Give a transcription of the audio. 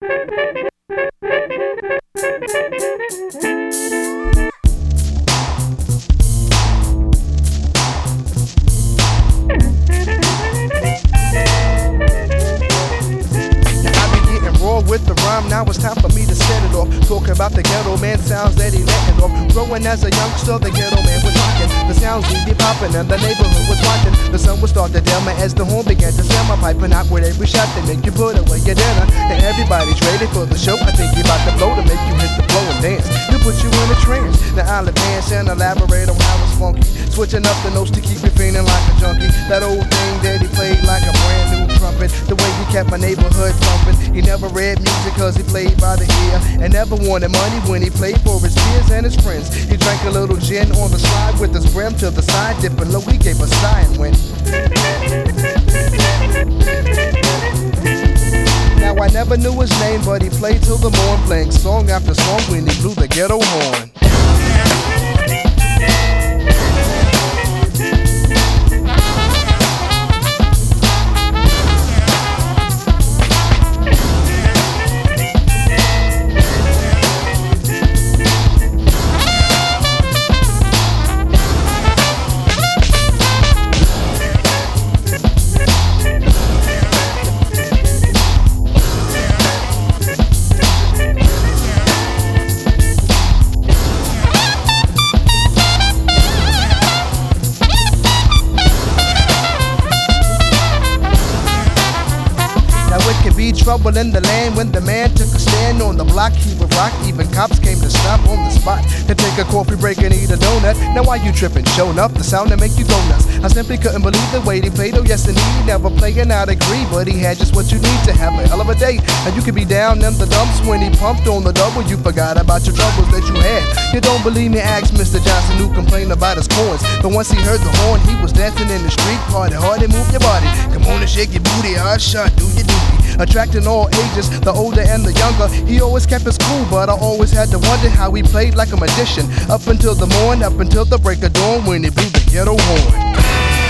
with set it off. Talking about the ghetto man sounds that he letting off. Growing as a youngster, the ghetto man was rocking. The sounds we be popping and the neighborhood was watching. The sun would start to dim as the horn began to. My piping out with every shot to make you put away your dinner. And everybody's ready for the show. I think you about to blow to make you hit the floor and dance. To put you in a trance. Now I'll advance and elaborate on how it's funky. Switching up the notes to keep you feeling like a junkie. That old thing that he played like a brand new trumpet. Kept my neighborhood thumping. He never read music cause he played by the ear. And never wanted money when he played for his peers and his friends. He drank a little gin on the slide with his brim to the side, dipping low. He gave a sigh and went. Now I never knew his name, but he played till the morn, playing song after song when he blew the ghetto horn. Trouble in the land when the man took a stand on the block. He would rock, even cops came to stop on the spot to take a coffee break and eat a donut. Now why you tripping? Showing up the sound that make you go nuts. I simply couldn't believe the way he played. Oh yes, indeed, he never playing out agree, but he had just what you need to have a hell of a day. And you could be down in the dumps when he pumped on the double. You forgot about your troubles that you had. You don't believe me? Ask Mr. Johnson who complained about his coins. But once he heard the horn, he was dancing in the street. Party hard and move your body. Come on and shake your booty, hard shot, do your duty attracting all ages, the older and the younger. He always kept his cool, but I always had to wonder how he played like a magician. Up until the morn, up until the break of dawn when he blew the ghetto horn.